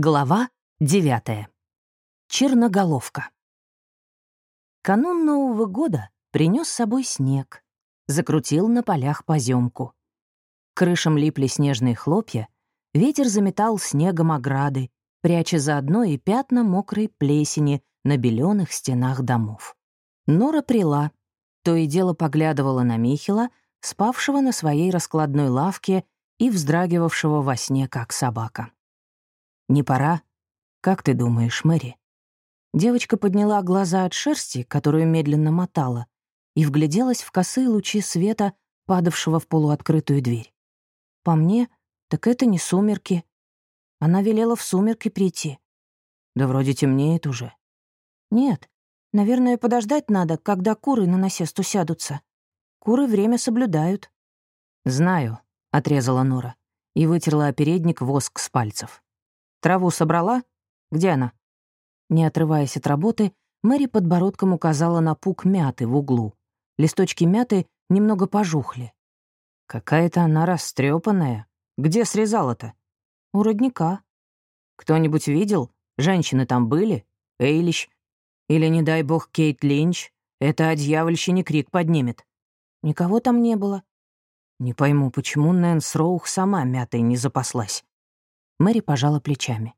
Глава девятая. Черноголовка. Канун Нового года принес с собой снег, закрутил на полях поземку. К крышам липли снежные хлопья, ветер заметал снегом ограды, пряча заодно и пятна мокрой плесени на беленых стенах домов. Нора прила, то и дело поглядывала на Михила, спавшего на своей раскладной лавке и вздрагивавшего во сне, как собака. «Не пора? Как ты думаешь, Мэри?» Девочка подняла глаза от шерсти, которую медленно мотала, и вгляделась в косые лучи света, падавшего в полуоткрытую дверь. По мне, так это не сумерки. Она велела в сумерки прийти. Да вроде темнеет уже. Нет, наверное, подождать надо, когда куры на насест усядутся. Куры время соблюдают. «Знаю», — отрезала Нора и вытерла о передник воск с пальцев. Траву собрала? Где она?» Не отрываясь от работы, Мэри подбородком указала на пук мяты в углу. Листочки мяты немного пожухли. «Какая-то она растрепанная. Где срезала-то?» «У родника». «Кто-нибудь видел? Женщины там были? Эйлищ? Или, не дай бог, Кейт Линч? Это о дьявольщине крик поднимет». «Никого там не было». «Не пойму, почему Нэнс Роух сама мятой не запаслась?» Мэри пожала плечами.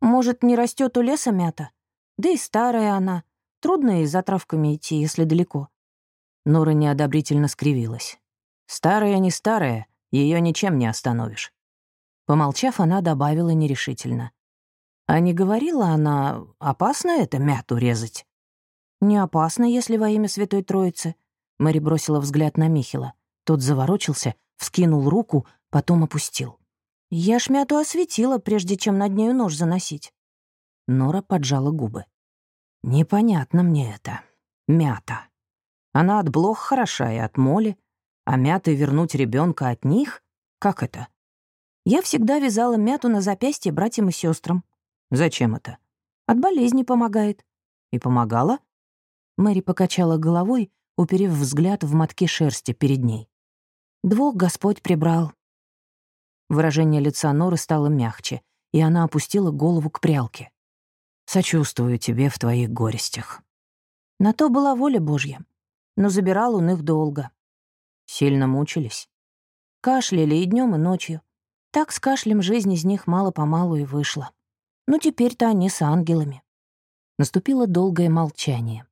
«Может, не растет у леса мята? Да и старая она. Трудно и за травками идти, если далеко». Нора неодобрительно скривилась. «Старая не старая, ее ничем не остановишь». Помолчав, она добавила нерешительно. «А не говорила она, опасно это мяту резать?» «Не опасно, если во имя Святой Троицы». Мэри бросила взгляд на Михила. Тот заворочился, вскинул руку, потом опустил. Я ж мяту осветила, прежде чем над нею нож заносить. Нора поджала губы. Непонятно мне это. Мята. Она от блох хороша и от моли, а мяты вернуть ребенка от них? Как это? Я всегда вязала мяту на запястье братьям и сестрам. Зачем это? От болезни помогает. И помогала? Мэри покачала головой, уперев взгляд в мотки шерсти перед ней. Двух Господь прибрал, Выражение лица Норы стало мягче, и она опустила голову к прялке. «Сочувствую тебе в твоих горестях». На то была воля Божья, но забирал он их долго. Сильно мучились. Кашляли и днем, и ночью. Так с кашлем жизнь из них мало-помалу и вышла. Ну, теперь-то они с ангелами. Наступило долгое молчание.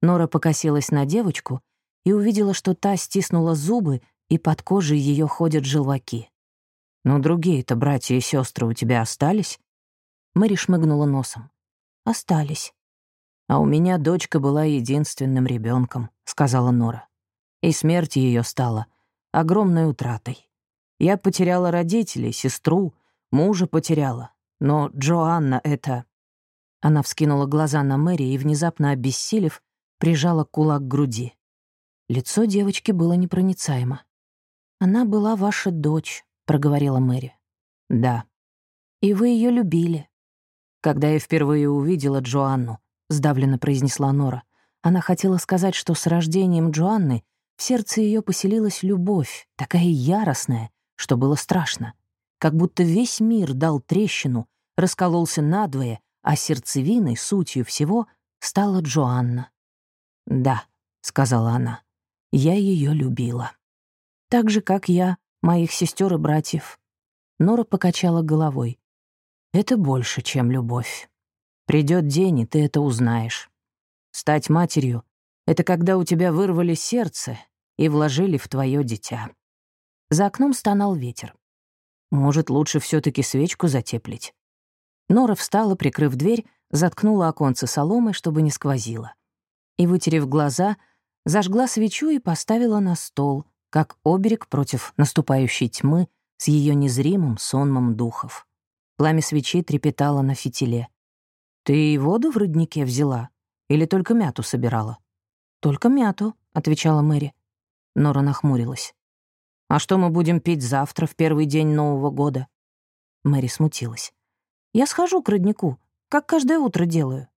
Нора покосилась на девочку и увидела, что та стиснула зубы, и под кожей ее ходят желваки. «Но другие-то братья и сестры у тебя остались?» Мэри шмыгнула носом. «Остались». «А у меня дочка была единственным ребенком, сказала Нора. «И смерть ее стала огромной утратой. Я потеряла родителей, сестру, мужа потеряла. Но Джоанна — это...» Она вскинула глаза на Мэри и, внезапно обессилев, прижала кулак к груди. Лицо девочки было непроницаемо. «Она была ваша дочь», проговорила Мэри. «Да. И вы ее любили». «Когда я впервые увидела Джоанну», — сдавленно произнесла Нора, она хотела сказать, что с рождением Джоанны в сердце ее поселилась любовь, такая яростная, что было страшно. Как будто весь мир дал трещину, раскололся надвое, а сердцевиной, сутью всего, стала Джоанна. «Да», — сказала она, — «я ее любила. Так же, как я моих сестер и братьев. Нора покачала головой. Это больше, чем любовь. Придет день, и ты это узнаешь. Стать матерью — это когда у тебя вырвали сердце и вложили в твое дитя. За окном стонал ветер. Может, лучше все таки свечку затеплить. Нора встала, прикрыв дверь, заткнула оконце соломой, чтобы не сквозило. И, вытерев глаза, зажгла свечу и поставила на стол, как оберег против наступающей тьмы с ее незримым сонмом духов. Пламя свечи трепетало на фитиле. «Ты и воду в роднике взяла? Или только мяту собирала?» «Только мяту», — отвечала Мэри. Нора нахмурилась. «А что мы будем пить завтра, в первый день Нового года?» Мэри смутилась. «Я схожу к роднику, как каждое утро делаю».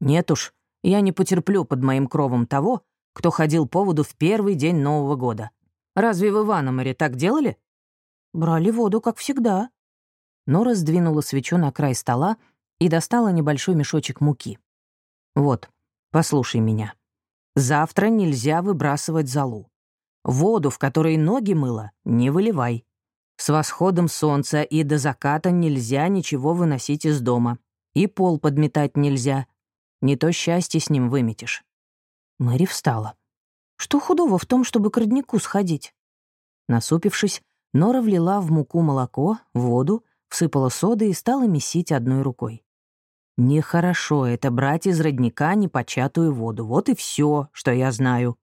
«Нет уж, я не потерплю под моим кровом того, кто ходил по воду в первый день Нового года. Разве в Иваноморе так делали?» «Брали воду, как всегда». Нора сдвинула свечу на край стола и достала небольшой мешочек муки. «Вот, послушай меня. Завтра нельзя выбрасывать золу. Воду, в которой ноги мыла, не выливай. С восходом солнца и до заката нельзя ничего выносить из дома. И пол подметать нельзя. Не то счастье с ним выметишь». Мэри встала. «Что худого в том, чтобы к роднику сходить?» Насупившись, Нора влила в муку молоко, воду всыпала соды и стала месить одной рукой. Нехорошо это брать из родника непочатую воду. Вот и все, что я знаю.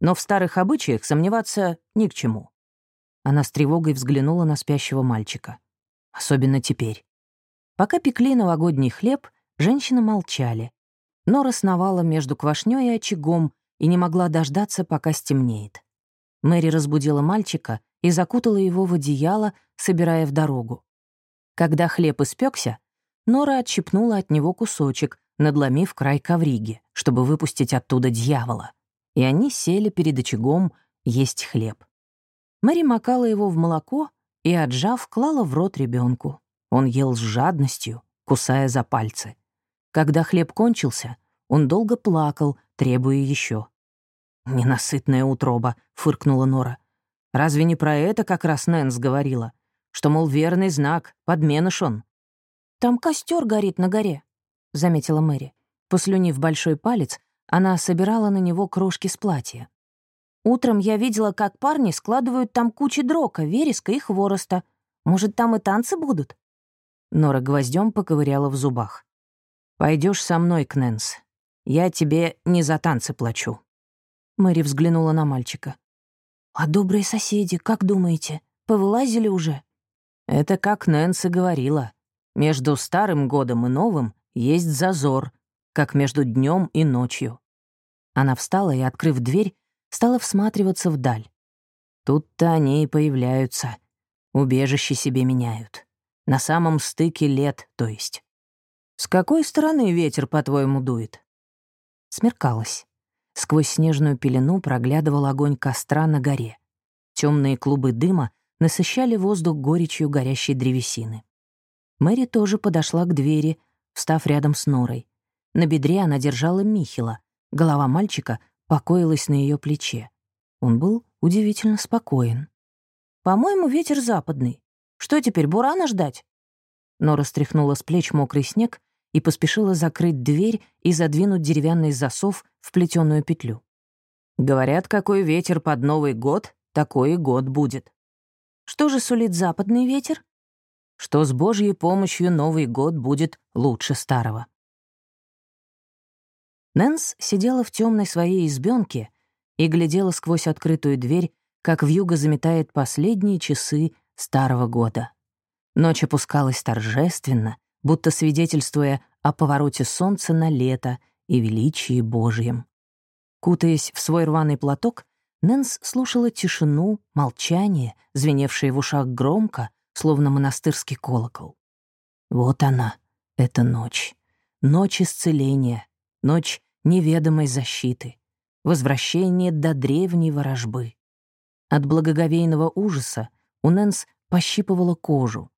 Но в старых обычаях сомневаться ни к чему. Она с тревогой взглянула на спящего мальчика. Особенно теперь. Пока пекли новогодний хлеб, женщины молчали. Нора сновала между квашнёй и очагом и не могла дождаться, пока стемнеет. Мэри разбудила мальчика и закутала его в одеяло, собирая в дорогу. Когда хлеб испекся, Нора отщипнула от него кусочек, надломив край ковриги, чтобы выпустить оттуда дьявола. И они сели перед очагом есть хлеб. Мэри макала его в молоко и, отжав, клала в рот ребенку. Он ел с жадностью, кусая за пальцы. Когда хлеб кончился, он долго плакал, требуя еще. «Ненасытная утроба», — фыркнула Нора. «Разве не про это как раз Нэнс говорила? что, мол, верный знак, подменыш он. «Там костер горит на горе», — заметила Мэри. Послюнив большой палец, она собирала на него крошки с платья. «Утром я видела, как парни складывают там кучи дрока, вереска и хвороста. Может, там и танцы будут?» Нора гвоздем поковыряла в зубах. Пойдешь со мной, Кнэнс. Я тебе не за танцы плачу». Мэри взглянула на мальчика. «А добрые соседи, как думаете, повылазили уже?» Это как Нэнси говорила. Между старым годом и новым есть зазор, как между днем и ночью. Она встала и, открыв дверь, стала всматриваться вдаль. Тут-то они и появляются. Убежище себе меняют. На самом стыке лет, то есть. С какой стороны ветер, по-твоему, дует? Смеркалось. Сквозь снежную пелену проглядывал огонь костра на горе. Темные клубы дыма насыщали воздух горечью горящей древесины. Мэри тоже подошла к двери, встав рядом с Норой. На бедре она держала Михила. Голова мальчика покоилась на ее плече. Он был удивительно спокоен. «По-моему, ветер западный. Что теперь, бурана ждать?» Нора стряхнула с плеч мокрый снег и поспешила закрыть дверь и задвинуть деревянный засов в плетеную петлю. «Говорят, какой ветер под Новый год, такой и год будет». Что же сулит западный ветер? Что с Божьей помощью Новый год будет лучше старого. Нэнс сидела в темной своей избенке и глядела сквозь открытую дверь, как вьюга заметает последние часы старого года. Ночь опускалась торжественно, будто свидетельствуя о повороте солнца на лето и величии Божьем. Кутаясь в свой рваный платок, Нэнс слушала тишину, молчание, звеневшее в ушах громко, словно монастырский колокол. Вот она, эта ночь. Ночь исцеления, ночь неведомой защиты, возвращение до древней ворожбы. От благоговейного ужаса у Нэнс пощипывала кожу.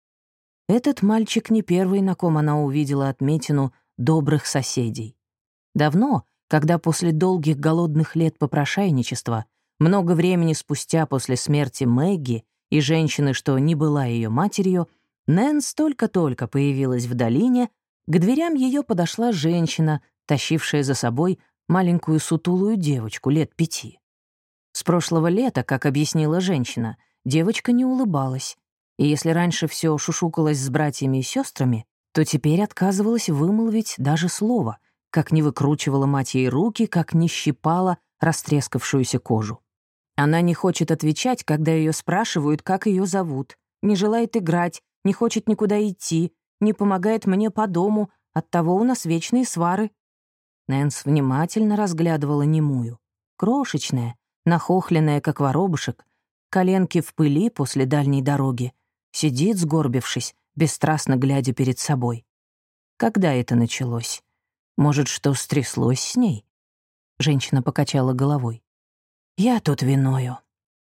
Этот мальчик не первый, на ком она увидела отметину добрых соседей. Давно, когда после долгих голодных лет попрошайничества много времени спустя после смерти Мэгги и женщины, что не была ее матерью, Нэнс только-только появилась в долине, к дверям ее подошла женщина, тащившая за собой маленькую сутулую девочку лет пяти. С прошлого лета, как объяснила женщина, девочка не улыбалась, и если раньше все шушукалось с братьями и сестрами, то теперь отказывалась вымолвить даже слово, как не выкручивала мать ей руки, как не щипала растрескавшуюся кожу. Она не хочет отвечать, когда ее спрашивают, как ее зовут, не желает играть, не хочет никуда идти, не помогает мне по дому, оттого у нас вечные свары. Нэнс внимательно разглядывала немую. Крошечная, нахохленная, как воробушек, коленки в пыли после дальней дороги, сидит, сгорбившись, бесстрастно глядя перед собой. Когда это началось? Может, что стряслось с ней? Женщина покачала головой. Я тут виною.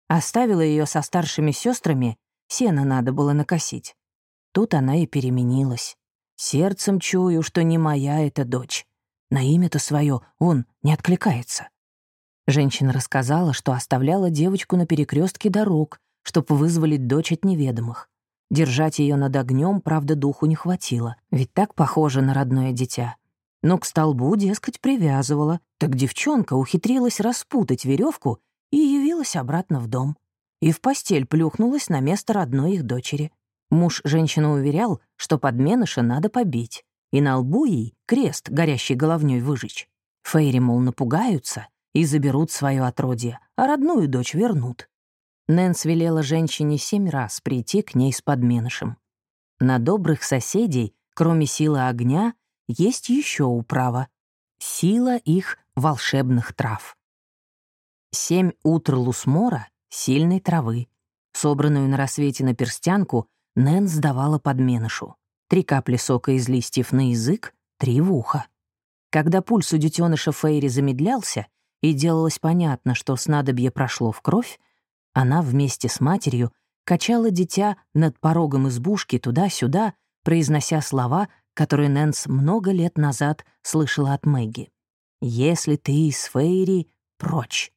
Оставила ее со старшими сестрами, сено надо было накосить. Тут она и переменилась. Сердцем чую, что не моя эта дочь. На имя-то свое он не откликается. Женщина рассказала, что оставляла девочку на перекрестке дорог, чтобы вызволить дочь от неведомых. Держать ее над огнем, правда, духу не хватило, ведь так похоже на родное дитя. Но к столбу, дескать, привязывала, так девчонка ухитрилась распутать веревку и явилась обратно в дом. И в постель плюхнулась на место родной их дочери. Муж женщину уверял, что подменыша надо побить, и на лбу ей крест горящий головней выжечь. Фейри, мол, напугаются и заберут свое отродье, а родную дочь вернут. Нэнс велела женщине семь раз прийти к ней с подменышем. На добрых соседей, кроме силы огня, есть еще управа — сила их волшебных трав. Семь утр лусмора — сильной травы. Собранную на рассвете на перстянку Нэнс давала подменышу. Три капли сока из листьев на язык, три в ухо. Когда пульс у детеныша Фейри замедлялся и делалось понятно, что снадобье прошло в кровь, она вместе с матерью качала дитя над порогом избушки туда-сюда, произнося слова, которые Нэнс много лет назад слышала от Мэгги. «Если ты из Фейри, прочь».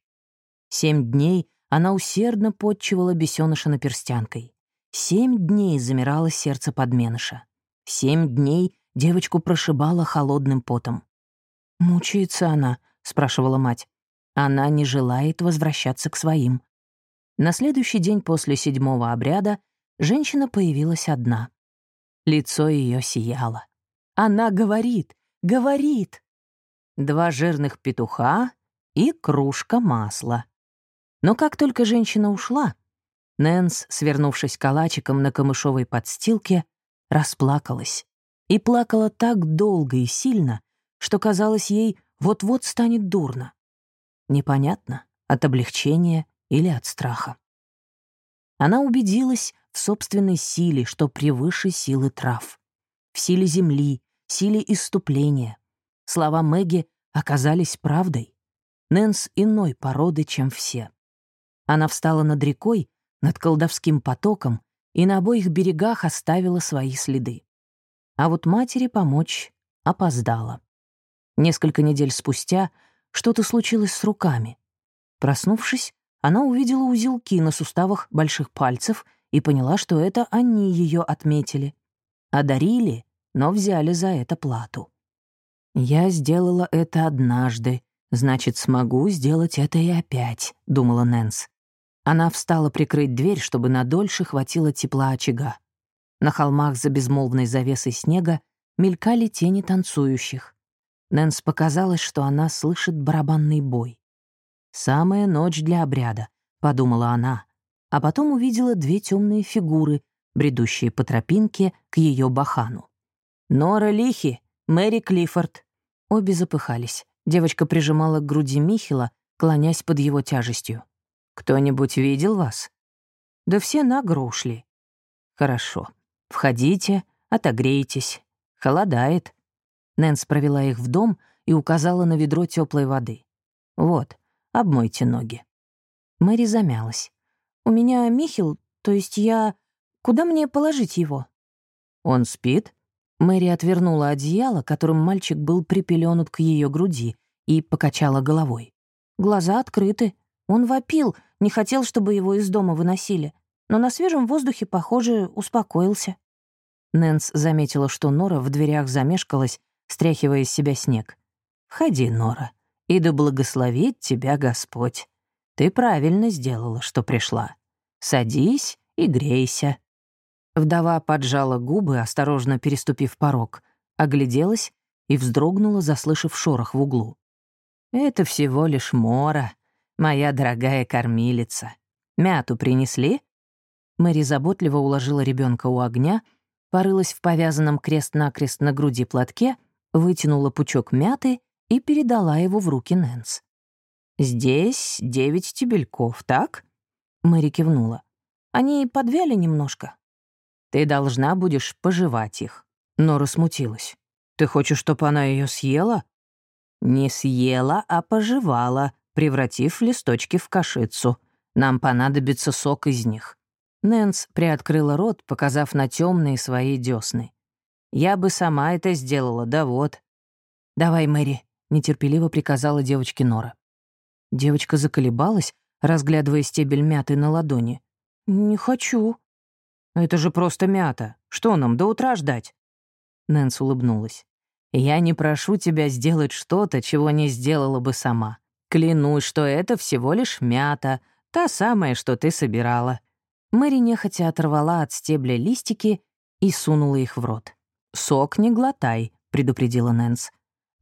Семь дней она усердно подчивала бесеныша наперстянкой. Семь дней замирало сердце подменыша. Семь дней девочку прошибала холодным потом. «Мучается она?» — спрашивала мать. «Она не желает возвращаться к своим». На следующий день после седьмого обряда женщина появилась одна. Лицо ее сияло. «Она говорит! Говорит!» Два жирных петуха и кружка масла. Но как только женщина ушла, Нэнс, свернувшись калачиком на камышовой подстилке, расплакалась. И плакала так долго и сильно, что казалось ей вот-вот станет дурно. Непонятно, от облегчения или от страха. Она убедилась в собственной силе, что превыше силы трав. В силе земли, силе иступления. Слова Мэгги оказались правдой. Нэнс иной породы, чем все. Она встала над рекой над колдовским потоком и на обоих берегах оставила свои следы. А вот матери помочь опоздала. Несколько недель спустя что-то случилось с руками. Проснувшись, она увидела узелки на суставах больших пальцев и поняла, что это они ее отметили. Одарили, но взяли за это плату. «Я сделала это однажды, значит, смогу сделать это и опять», — думала Нэнс. Она встала прикрыть дверь, чтобы надольше хватило тепла очага. На холмах за безмолвной завесой снега мелькали тени танцующих. Нэнс показалось, что она слышит барабанный бой. «Самая ночь для обряда», — подумала она, а потом увидела две темные фигуры, бредущие по тропинке к ее бахану. «Нора Лихи, Мэри Клиффорд». Обе запыхались. Девочка прижимала к груди Михила, клонясь под его тяжестью. Кто-нибудь видел вас? Да все на ушли. Хорошо. Входите, отогрейтесь. Холодает. Нэнс провела их в дом и указала на ведро теплой воды. Вот, обмойте ноги. Мэри замялась. «У меня Михил, то есть я... Куда мне положить его?» «Он спит?» Мэри отвернула одеяло, которым мальчик был припеленут к ее груди, и покачала головой. Глаза открыты. Он вопил, не хотел, чтобы его из дома выносили, но на свежем воздухе, похоже, успокоился. Нэнс заметила, что Нора в дверях замешкалась, стряхивая из себя снег. «Входи, Нора, и да благословит тебя Господь. Ты правильно сделала, что пришла. Садись и грейся». Вдова поджала губы, осторожно переступив порог, огляделась и вздрогнула, заслышав шорох в углу. «Это всего лишь Мора», моя дорогая кормилица. Мяту принесли?» Мэри заботливо уложила ребенка у огня, порылась в повязанном крест-накрест на груди платке, вытянула пучок мяты и передала его в руки Нэнс. «Здесь девять стебельков, так?» Мэри кивнула. «Они подвяли немножко». «Ты должна будешь пожевать их». Нора смутилась. «Ты хочешь, чтобы она ее съела?» «Не съела, а пожевала», превратив листочки в кашицу. Нам понадобится сок из них. Нэнс приоткрыла рот, показав на темные свои десны. «Я бы сама это сделала, да вот». «Давай, Мэри», — нетерпеливо приказала девочке Нора. Девочка заколебалась, разглядывая стебель мяты на ладони. «Не хочу». «Это же просто мята. Что нам, до утра ждать?» Нэнс улыбнулась. «Я не прошу тебя сделать что-то, чего не сделала бы сама. Клянусь, что это всего лишь мята, та самая, что ты собирала». Мэри нехотя оторвала от стебля листики и сунула их в рот. «Сок не глотай», — предупредила Нэнс.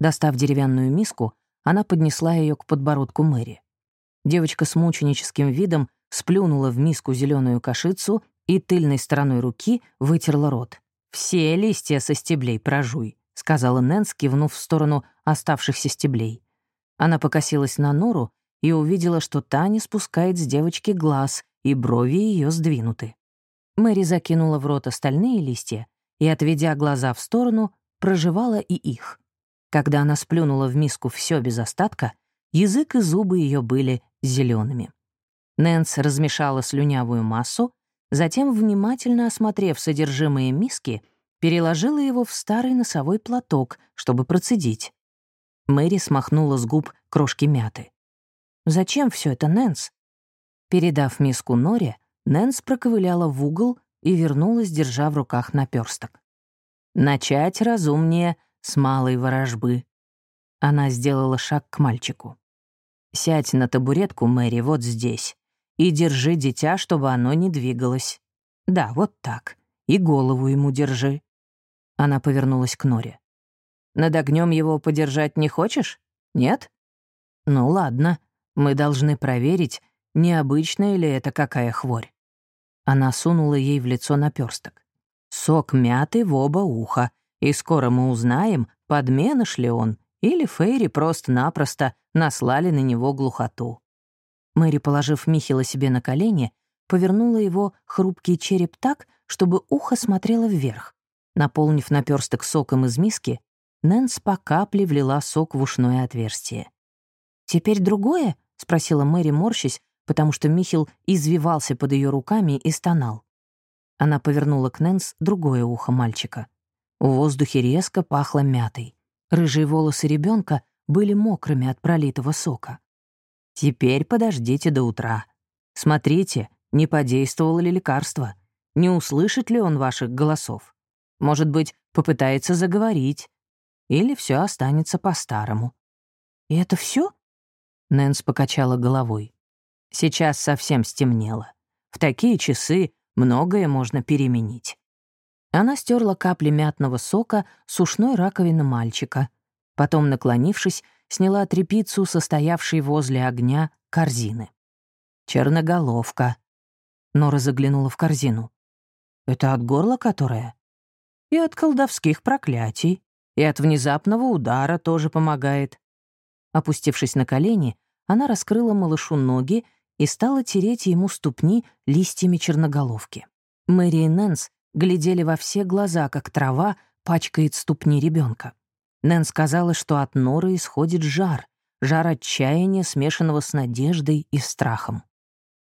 Достав деревянную миску, она поднесла ее к подбородку Мэри. Девочка с мученическим видом сплюнула в миску зеленую кашицу и тыльной стороной руки вытерла рот. «Все листья со стеблей прожуй», — сказала Нэнс, кивнув в сторону оставшихся стеблей. Она покосилась на Нору и увидела, что та не спускает с девочки глаз, и брови ее сдвинуты. Мэри закинула в рот остальные листья и, отведя глаза в сторону, проживала и их. Когда она сплюнула в миску все без остатка, язык и зубы ее были зелеными. Нэнс размешала слюнявую массу, затем, внимательно осмотрев содержимое миски, переложила его в старый носовой платок, чтобы процедить. Мэри смахнула с губ крошки мяты. «Зачем все это, Нэнс?» Передав миску Норе, Нэнс проковыляла в угол и вернулась, держа в руках наперсток. «Начать разумнее с малой ворожбы». Она сделала шаг к мальчику. «Сядь на табуретку, Мэри, вот здесь, и держи дитя, чтобы оно не двигалось. Да, вот так. И голову ему держи». Она повернулась к Норе. Над огнем его подержать не хочешь? Нет? Ну ладно, мы должны проверить, необычная ли это какая хворь. Она сунула ей в лицо наперсток. Сок мяты в оба уха, и скоро мы узнаем, подменыш ли он, или Фейри просто-напросто наслали на него глухоту. Мэри, положив Михила себе на колени, повернула его хрупкий череп так, чтобы ухо смотрело вверх. Наполнив наперсток соком из миски, Нэнс по капле влила сок в ушное отверстие. «Теперь другое?» — спросила Мэри, морщись, потому что Михил извивался под ее руками и стонал. Она повернула к Нэнс другое ухо мальчика. В воздухе резко пахло мятой. Рыжие волосы ребенка были мокрыми от пролитого сока. «Теперь подождите до утра. Смотрите, не подействовало ли лекарство, не услышит ли он ваших голосов. Может быть, попытается заговорить, или все останется по-старому. «И это все? Нэнс покачала головой. «Сейчас совсем стемнело. В такие часы многое можно переменить». Она стерла капли мятного сока с ушной раковины мальчика. Потом, наклонившись, сняла трепицу, состоявшей возле огня, корзины. «Черноголовка». Нора заглянула в корзину. «Это от горла которая?» «И от колдовских проклятий», и от внезапного удара тоже помогает. Опустившись на колени, она раскрыла малышу ноги и стала тереть ему ступни листьями черноголовки. Мэри и Нэнс глядели во все глаза, как трава пачкает ступни ребенка. Нэн сказала, что от норы исходит жар, жар отчаяния, смешанного с надеждой и страхом.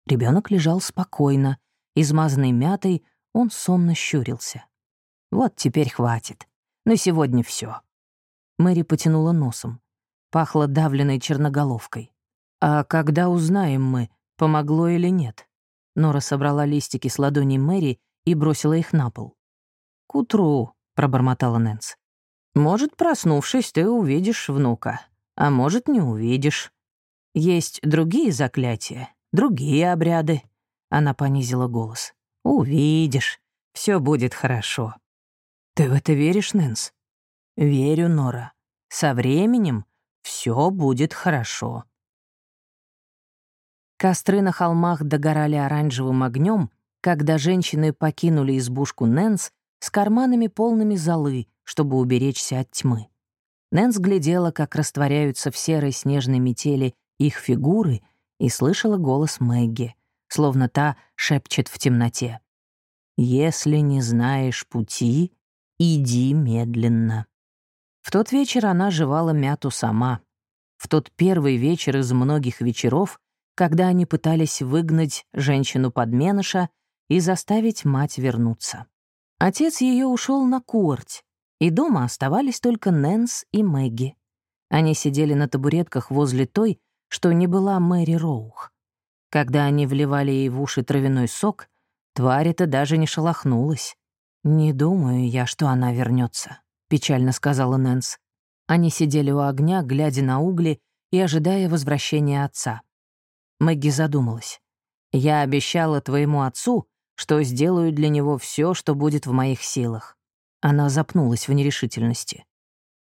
Ребенок лежал спокойно, измазанный мятой, он сонно щурился. Вот теперь хватит. На сегодня все. Мэри потянула носом. Пахло давленной черноголовкой. «А когда узнаем мы, помогло или нет?» Нора собрала листики с ладоней Мэри и бросила их на пол. «К утру», — пробормотала Нэнс. «Может, проснувшись, ты увидишь внука, а может, не увидишь. Есть другие заклятия, другие обряды». Она понизила голос. «Увидишь, все будет хорошо». «Ты в это веришь, Нэнс?» «Верю, Нора. Со временем все будет хорошо». Костры на холмах догорали оранжевым огнем, когда женщины покинули избушку Нэнс с карманами полными золы, чтобы уберечься от тьмы. Нэнс глядела, как растворяются в серой снежной метели их фигуры, и слышала голос Мэгги, словно та шепчет в темноте. «Если не знаешь пути, «Иди медленно». В тот вечер она жевала мяту сама. В тот первый вечер из многих вечеров, когда они пытались выгнать женщину-подменыша, и заставить мать вернуться. Отец ее ушел на куорть, и дома оставались только Нэнс и Мэгги. Они сидели на табуретках возле той, что не была Мэри Роух. Когда они вливали ей в уши травяной сок, тварь-то даже не шелохнулась. «Не думаю я, что она вернется, печально сказала Нэнс. Они сидели у огня, глядя на угли и ожидая возвращения отца. Мэгги задумалась. «Я обещала твоему отцу, что сделаю для него все, что будет в моих силах». Она запнулась в нерешительности.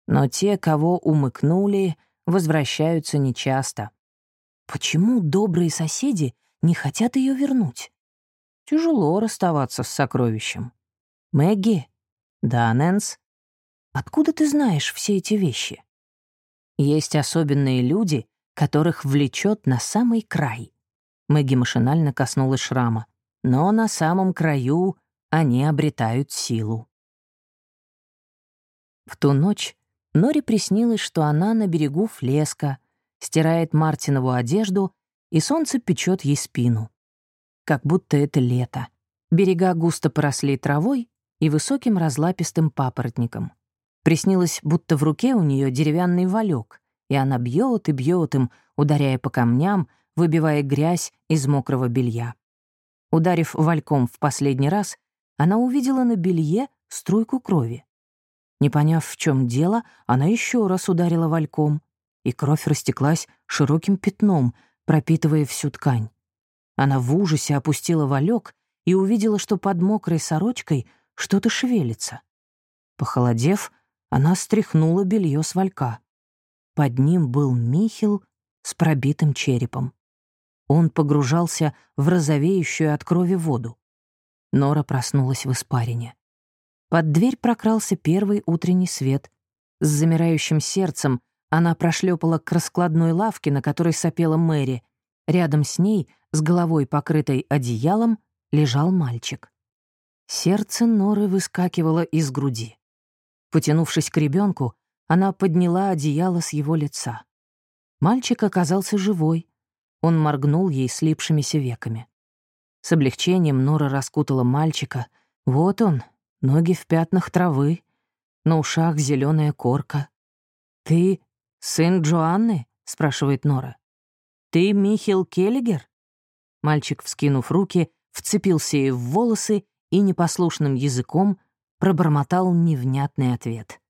«Но те, кого умыкнули, возвращаются нечасто. Почему добрые соседи не хотят ее вернуть? Тяжело расставаться с сокровищем. Мэгги? Да, Нэнс? Откуда ты знаешь все эти вещи? Есть особенные люди, которых влечет на самый край. Мэгги машинально коснулась шрама. Но на самом краю они обретают силу. В ту ночь Нори приснилось, что она на берегу Флеска, стирает Мартинову одежду, и солнце печет ей спину. Как будто это лето. Берега густо поросли травой и высоким разлапистым папоротником. Приснилось, будто в руке у нее деревянный валек, и она бьет и бьет им, ударяя по камням, выбивая грязь из мокрого белья. Ударив вальком в последний раз, она увидела на белье струйку крови. Не поняв, в чем дело, она еще раз ударила вальком, и кровь растеклась широким пятном, пропитывая всю ткань. Она в ужасе опустила валек и увидела, что под мокрой сорочкой что-то шевелится. Похолодев, она стряхнула белье с валька. Под ним был Михил с пробитым черепом. Он погружался в розовеющую от крови воду. Нора проснулась в испарине. Под дверь прокрался первый утренний свет. С замирающим сердцем она прошлепала к раскладной лавке, на которой сопела Мэри. Рядом с ней, с головой покрытой одеялом, лежал мальчик. Сердце Норы выскакивало из груди. Потянувшись к ребенку, она подняла одеяло с его лица. Мальчик оказался живой. Он моргнул ей слипшимися веками. С облегчением Нора раскутала мальчика. Вот он, ноги в пятнах травы, на ушах зеленая корка. «Ты сын Джоанны?» — спрашивает Нора. «Ты Михил Келлигер?» Мальчик, вскинув руки, вцепился ей в волосы и непослушным языком пробормотал невнятный ответ.